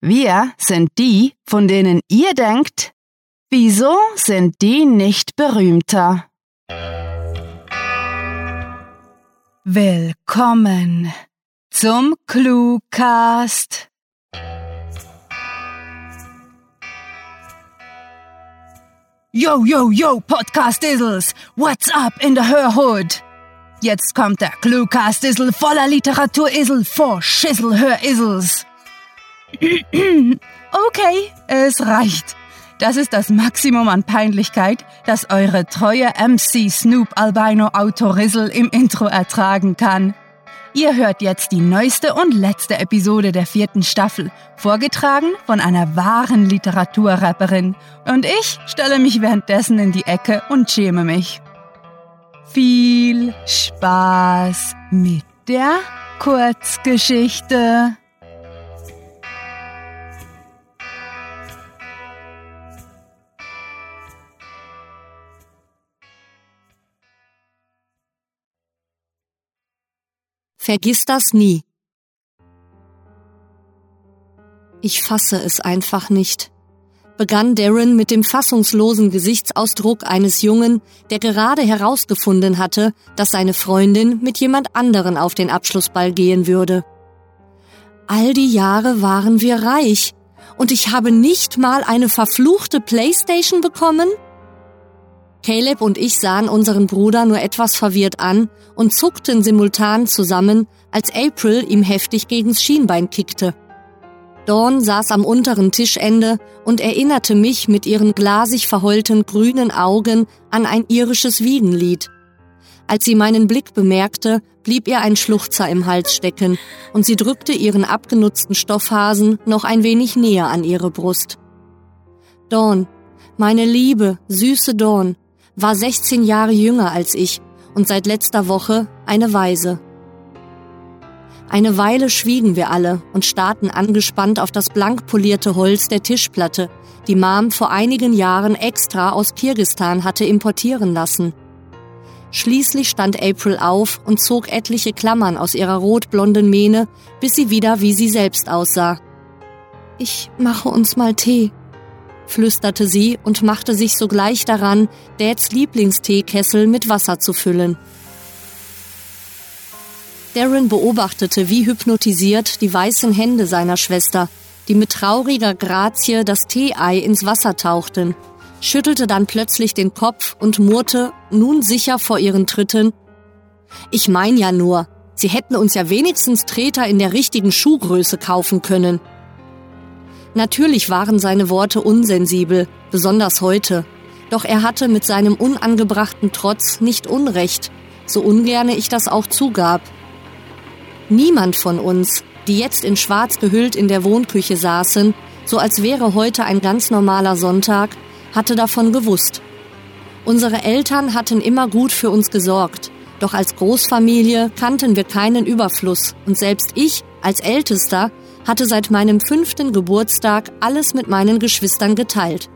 Wir sind die, von denen ihr denkt, wieso sind die nicht berühmter? Willkommen zum Cluecast. Yo, yo, yo, Podcast Dizzles, what's up in the Hörhood? Jetzt kommt der Cluecast Dizzle voller Literatur-Isel vor Schissel-Hör-Isels. Okay, es reicht. Das ist das Maximum an Peinlichkeit, das eure treue MC Snoop Albino Autorissel im Intro ertragen kann. Ihr hört jetzt die neueste und letzte Episode der vierten Staffel, vorgetragen von einer wahren Literaturrapperin. Und ich stelle mich währenddessen in die Ecke und schäme mich. Viel Spaß mit der Kurzgeschichte. Vergiss das nie. Ich fasse es einfach nicht, begann Darren mit dem fassungslosen Gesichtsausdruck eines Jungen, der gerade herausgefunden hatte, dass seine Freundin mit jemand anderen auf den Abschlussball gehen würde. All die Jahre waren wir reich, und ich habe nicht mal eine verfluchte Playstation bekommen? Caleb und ich sahen unseren Bruder nur etwas verwirrt an und zuckten simultan zusammen, als April ihm heftig gegens Schienbein kickte. Dawn saß am unteren Tischende und erinnerte mich mit ihren glasig verheulten grünen Augen an ein irisches Wiegenlied. Als sie meinen Blick bemerkte, blieb ihr ein Schluchzer im Hals stecken und sie drückte ihren abgenutzten Stoffhasen noch ein wenig näher an ihre Brust. Dawn, meine liebe, süße Dawn, war 16 Jahre jünger als ich und seit letzter Woche eine Waise. Eine Weile schwiegen wir alle und starrten angespannt auf das blank polierte Holz der Tischplatte, die Mom vor einigen Jahren extra aus Kirgistan hatte importieren lassen. Schließlich stand April auf und zog etliche Klammern aus ihrer rotblonden Mähne, bis sie wieder wie sie selbst aussah. Ich mache uns mal Tee, flüsterte sie und machte sich sogleich daran, Dads Lieblingsteekessel mit Wasser zu füllen. Darren beobachtete wie hypnotisiert die weißen Hände seiner Schwester, die mit trauriger Grazie das Teeei ins Wasser tauchten, schüttelte dann plötzlich den Kopf und murrte, nun sicher vor ihren Tritten, ich mein ja nur, sie hätten uns ja wenigstens Treter in der richtigen Schuhgröße kaufen können. Natürlich waren seine Worte unsensibel, besonders heute. Doch er hatte mit seinem unangebrachten Trotz nicht Unrecht, so ungerne ich das auch zugab. Niemand von uns, die jetzt in Schwarz gehüllt in der Wohnküche saßen, so als wäre heute ein ganz normaler Sonntag, hatte davon gewusst. Unsere Eltern hatten immer gut für uns gesorgt, doch als Großfamilie kannten wir keinen Überfluss und selbst ich, als Ältester, hatte seit meinem fünften Geburtstag alles mit meinen Geschwistern geteilt.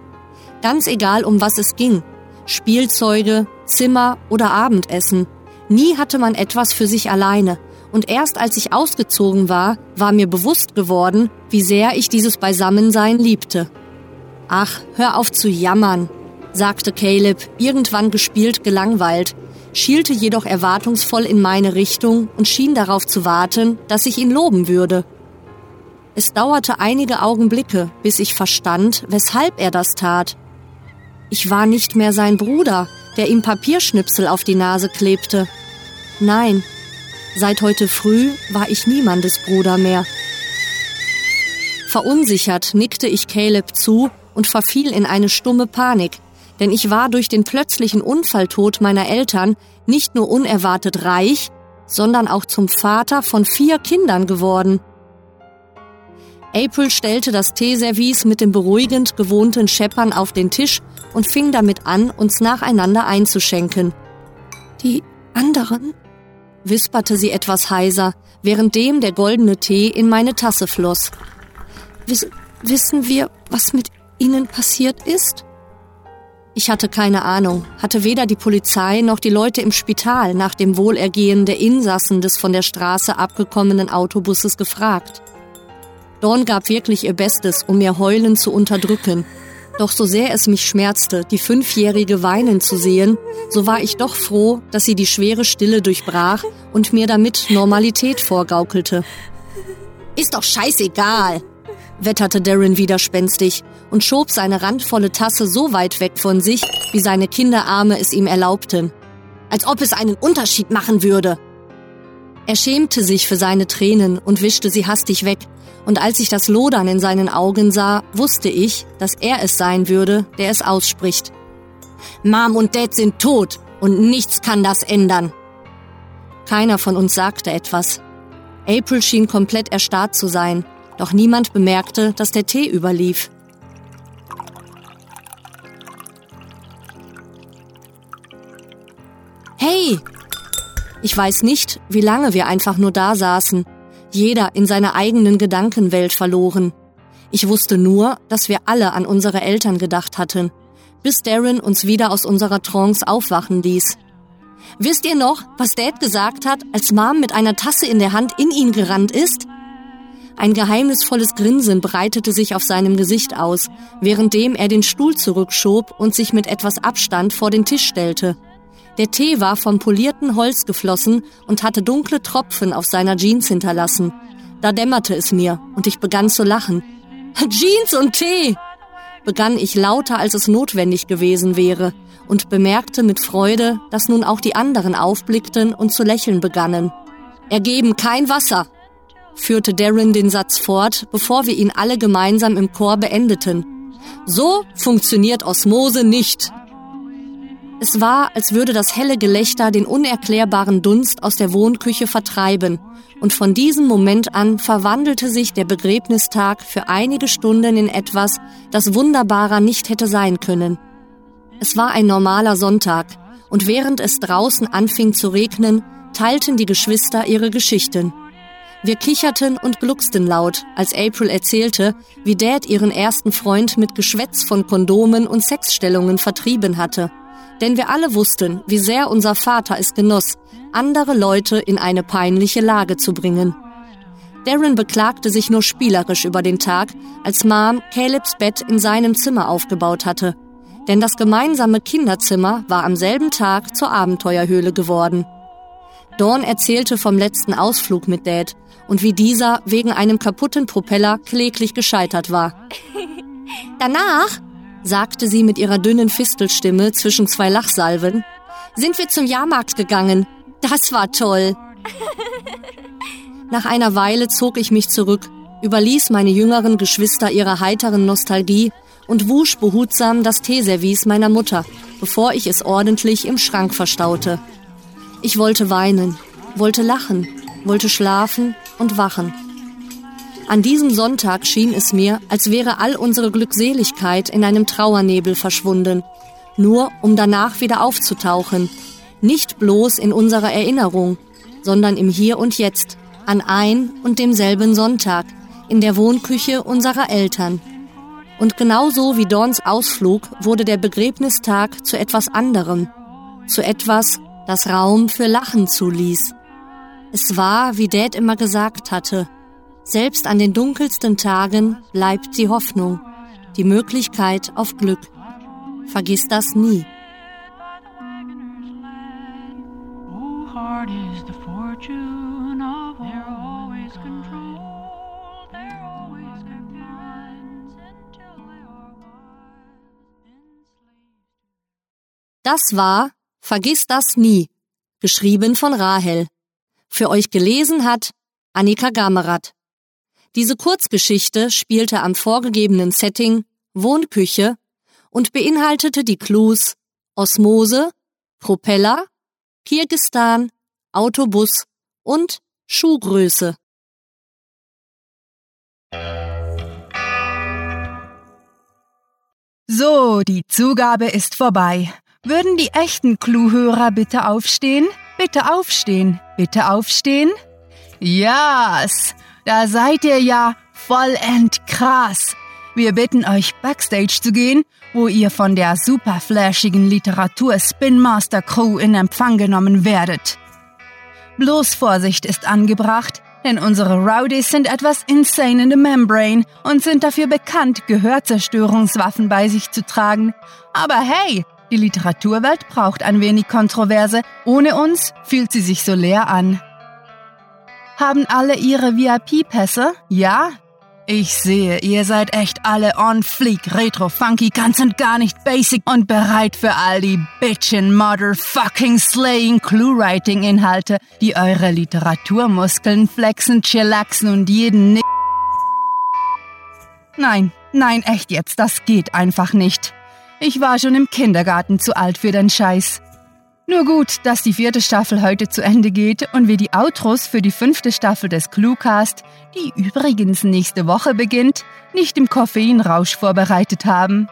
Ganz egal, um was es ging. Spielzeuge, Zimmer oder Abendessen. Nie hatte man etwas für sich alleine. Und erst als ich ausgezogen war, war mir bewusst geworden, wie sehr ich dieses Beisammensein liebte. Ach, hör auf zu jammern, sagte Caleb, irgendwann gespielt gelangweilt, schielte jedoch erwartungsvoll in meine Richtung und schien darauf zu warten, dass ich ihn loben würde. Es dauerte einige Augenblicke, bis ich verstand, weshalb er das tat. Ich war nicht mehr sein Bruder, der ihm Papierschnipsel auf die Nase klebte. Nein, seit heute früh war ich niemandes Bruder mehr. Verunsichert nickte ich Caleb zu und verfiel in eine stumme Panik, denn ich war durch den plötzlichen Unfalltod meiner Eltern nicht nur unerwartet reich, sondern auch zum Vater von vier Kindern geworden. April stellte das Teeservice mit dem beruhigend gewohnten Scheppern auf den Tisch und fing damit an, uns nacheinander einzuschenken. Die anderen? wisperte sie etwas heiser, währenddem der goldene Tee in meine Tasse floss. Wiss wissen wir, was mit ihnen passiert ist? Ich hatte keine Ahnung, hatte weder die Polizei noch die Leute im Spital nach dem Wohlergehen der Insassen des von der Straße abgekommenen Autobusses gefragt. Dawn gab wirklich ihr Bestes, um ihr Heulen zu unterdrücken. Doch so sehr es mich schmerzte, die Fünfjährige weinen zu sehen, so war ich doch froh, dass sie die schwere Stille durchbrach und mir damit Normalität vorgaukelte. Ist doch scheißegal, wetterte Darren widerspenstig und schob seine randvolle Tasse so weit weg von sich, wie seine Kinderarme es ihm erlaubten. Als ob es einen Unterschied machen würde. Er schämte sich für seine Tränen und wischte sie hastig weg, und als ich das Lodern in seinen Augen sah, wusste ich, dass er es sein würde, der es ausspricht. Mom und Dad sind tot und nichts kann das ändern. Keiner von uns sagte etwas. April schien komplett erstarrt zu sein, doch niemand bemerkte, dass der Tee überlief. Hey! Ich weiß nicht, wie lange wir einfach nur da saßen, jeder in seiner eigenen Gedankenwelt verloren. Ich wusste nur, dass wir alle an unsere Eltern gedacht hatten, bis Darren uns wieder aus unserer Trance aufwachen ließ. Wisst ihr noch, was Dad gesagt hat, als Mom mit einer Tasse in der Hand in ihn gerannt ist? Ein geheimnisvolles Grinsen breitete sich auf seinem Gesicht aus, währenddem er den Stuhl zurückschob und sich mit etwas Abstand vor den Tisch stellte. Der Tee war vom polierten Holz geflossen und hatte dunkle Tropfen auf seiner Jeans hinterlassen. Da dämmerte es mir und ich begann zu lachen. Jeans und Tee! begann ich lauter, als es notwendig gewesen wäre, und bemerkte mit Freude, dass nun auch die anderen aufblickten und zu lächeln begannen. Ergeben kein Wasser, führte Darren den Satz fort, bevor wir ihn alle gemeinsam im Chor beendeten. So funktioniert Osmose nicht. Es war, als würde das helle Gelächter den unerklärbaren Dunst aus der Wohnküche vertreiben, und von diesem Moment an verwandelte sich der Begräbnistag für einige Stunden in etwas, das wunderbarer nicht hätte sein können. Es war ein normaler Sonntag, und während es draußen anfing zu regnen, teilten die Geschwister ihre Geschichten. Wir kicherten und glucksten laut, als April erzählte, wie Dad ihren ersten Freund mit Geschwätz von Kondomen und Sexstellungen vertrieben hatte denn wir alle wussten, wie sehr unser Vater es genoss, andere Leute in eine peinliche Lage zu bringen. Darren beklagte sich nur spielerisch über den Tag, als Mom Calebs Bett in seinem Zimmer aufgebaut hatte. Denn das gemeinsame Kinderzimmer war am selben Tag zur Abenteuerhöhle geworden. Dawn erzählte vom letzten Ausflug mit Dad und wie dieser wegen einem kaputten Propeller kläglich gescheitert war. Danach sagte sie mit ihrer dünnen Fistelstimme zwischen zwei Lachsalven, sind wir zum Jahrmarkt gegangen. Das war toll. Nach einer Weile zog ich mich zurück, überließ meine jüngeren Geschwister ihrer heiteren Nostalgie und wusch behutsam das Teeservice meiner Mutter, bevor ich es ordentlich im Schrank verstaute. Ich wollte weinen, wollte lachen, wollte schlafen und wachen. An diesem Sonntag schien es mir, als wäre all unsere Glückseligkeit in einem Trauernebel verschwunden, nur um danach wieder aufzutauchen, nicht bloß in unserer Erinnerung, sondern im Hier und Jetzt, an ein und demselben Sonntag, in der Wohnküche unserer Eltern. Und genauso wie Dorns Ausflug wurde der Begräbnistag zu etwas anderem, zu etwas, das Raum für Lachen zuließ. Es war, wie Dad immer gesagt hatte, selbst an den dunkelsten Tagen bleibt die Hoffnung, die Möglichkeit auf Glück. Vergiss das nie. Das war Vergiss das nie, geschrieben von Rahel. Für euch gelesen hat Annika Gamerath. Diese Kurzgeschichte spielte am vorgegebenen Setting Wohnküche und beinhaltete die Clues Osmose, Propeller, Kirgistan, Autobus und Schuhgröße. So, die Zugabe ist vorbei. Würden die echten Clue-Hörer bitte aufstehen? Bitte aufstehen. Bitte aufstehen? Yes! Da seid ihr ja vollend krass. Wir bitten euch, backstage zu gehen, wo ihr von der super flashigen Literatur Spin Master Crew in Empfang genommen werdet. Bloß Vorsicht ist angebracht, denn unsere Rowdies sind etwas insane in the membrane und sind dafür bekannt, Gehörzerstörungswaffen bei sich zu tragen. Aber hey, die Literaturwelt braucht ein wenig Kontroverse. Ohne uns fühlt sie sich so leer an. Haben alle ihre VIP-Pässe? Ja, ich sehe, ihr seid echt alle on fleek, retro, funky, ganz und gar nicht basic und bereit für all die bitchin' motherfucking slaying Clue-Writing Inhalte, die eure Literaturmuskeln flexen, chillaxen und jeden Nick. Nein, nein, echt jetzt, das geht einfach nicht. Ich war schon im Kindergarten zu alt für den Scheiß. Nur gut, dass die vierte Staffel heute zu Ende geht und wir die Outros für die fünfte Staffel des Cluecast, die übrigens nächste Woche beginnt, nicht im Koffeinrausch vorbereitet haben.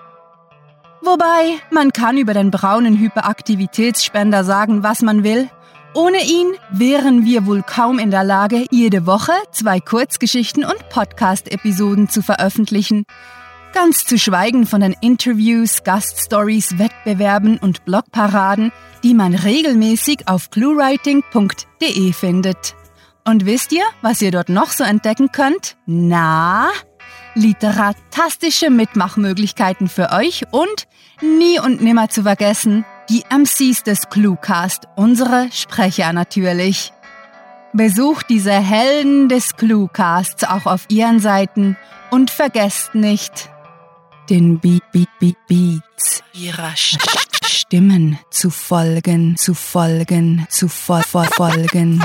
Wobei, man kann über den braunen Hyperaktivitätsspender sagen, was man will. Ohne ihn wären wir wohl kaum in der Lage, jede Woche zwei Kurzgeschichten und Podcast-Episoden zu veröffentlichen. Ganz zu schweigen von den Interviews, Gaststories, Wettbewerben und Blogparaden, die man regelmäßig auf cluewriting.de findet. Und wisst ihr, was ihr dort noch so entdecken könnt? Na, literatastische Mitmachmöglichkeiten für euch und nie und nimmer zu vergessen, die MCs des Cluecast, unsere Sprecher natürlich. Besucht diese Helden des Cluecasts auch auf ihren Seiten und vergesst nicht, den Beat, Beat, Beat, Beats ihrer Stimmen zu folgen, zu folgen, zu fol fol folgen.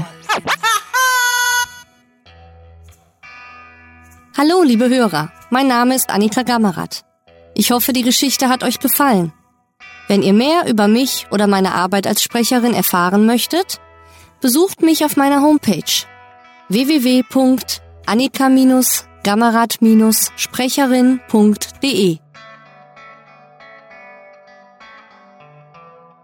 Hallo, liebe Hörer. Mein Name ist Annika Gammerath. Ich hoffe, die Geschichte hat euch gefallen. Wenn ihr mehr über mich oder meine Arbeit als Sprecherin erfahren möchtet, besucht mich auf meiner Homepage www.annika- gammerat-sprecherin.de.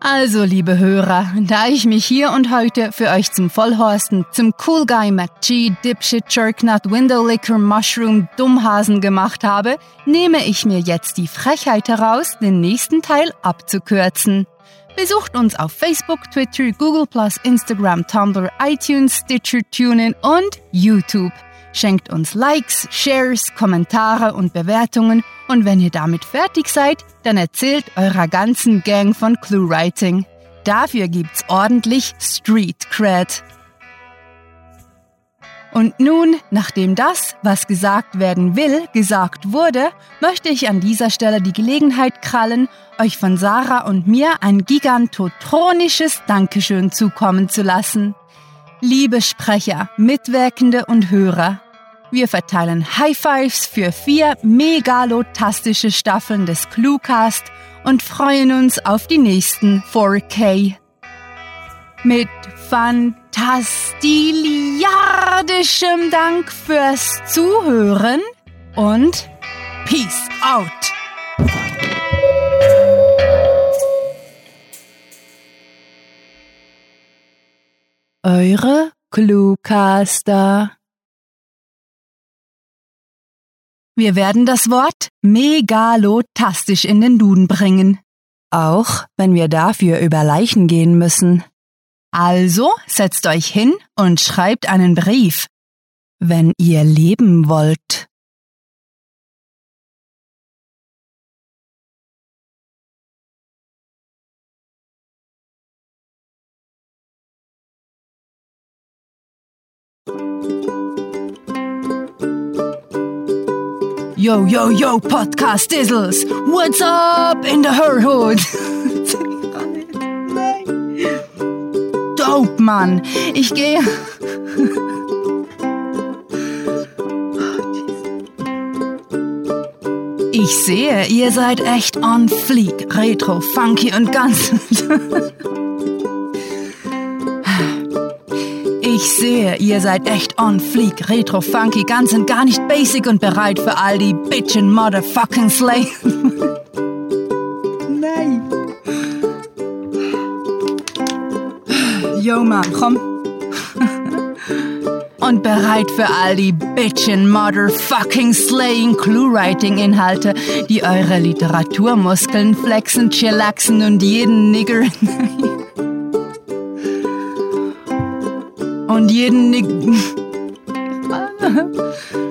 Also, liebe Hörer, da ich mich hier und heute für euch zum Vollhorsten, zum Cool Guy McG, Dipshit, Jerknut, Windowlicker, Mushroom, Dummhasen gemacht habe, nehme ich mir jetzt die Frechheit heraus, den nächsten Teil abzukürzen. Besucht uns auf Facebook, Twitter, Google+, Instagram, Tumblr, iTunes, Stitcher, TuneIn und YouTube. Schenkt uns Likes, Shares, Kommentare und Bewertungen und wenn ihr damit fertig seid, dann erzählt eurer ganzen Gang von ClueWriting. Dafür gibt's ordentlich Street Cred. Und nun, nachdem das, was gesagt werden will, gesagt wurde, möchte ich an dieser Stelle die Gelegenheit krallen, euch von Sarah und mir ein gigantotronisches Dankeschön zukommen zu lassen. Liebe Sprecher, Mitwirkende und Hörer, wir verteilen High Fives für vier megalotastische Staffeln des Cluecast und freuen uns auf die nächsten 4K. Mit fantastiliardischem Dank fürs Zuhören und Peace out! Eure Cluecaster. Wir werden das Wort megalotastisch in den Duden bringen. Auch wenn wir dafür über Leichen gehen müssen. Also setzt euch hin und schreibt einen Brief, wenn ihr leben wollt. Yo, yo, yo, Podcast Dizzles. What's up in the her hood? Dope, Mann. Ich gehe. Ich sehe, ihr seid echt on fleek, retro, funky und ganz. Sehe, ihr seid echt on fleek, retro, funky, ganz und gar nicht basic und bereit für all die bitchin' motherfucking slay. Nein. Yo, Mann, komm. und bereit für all die bitchin' motherfucking slaying Clue-Writing-Inhalte, die eure Literaturmuskeln flexen, chillaxen und jeden Nigger jeden...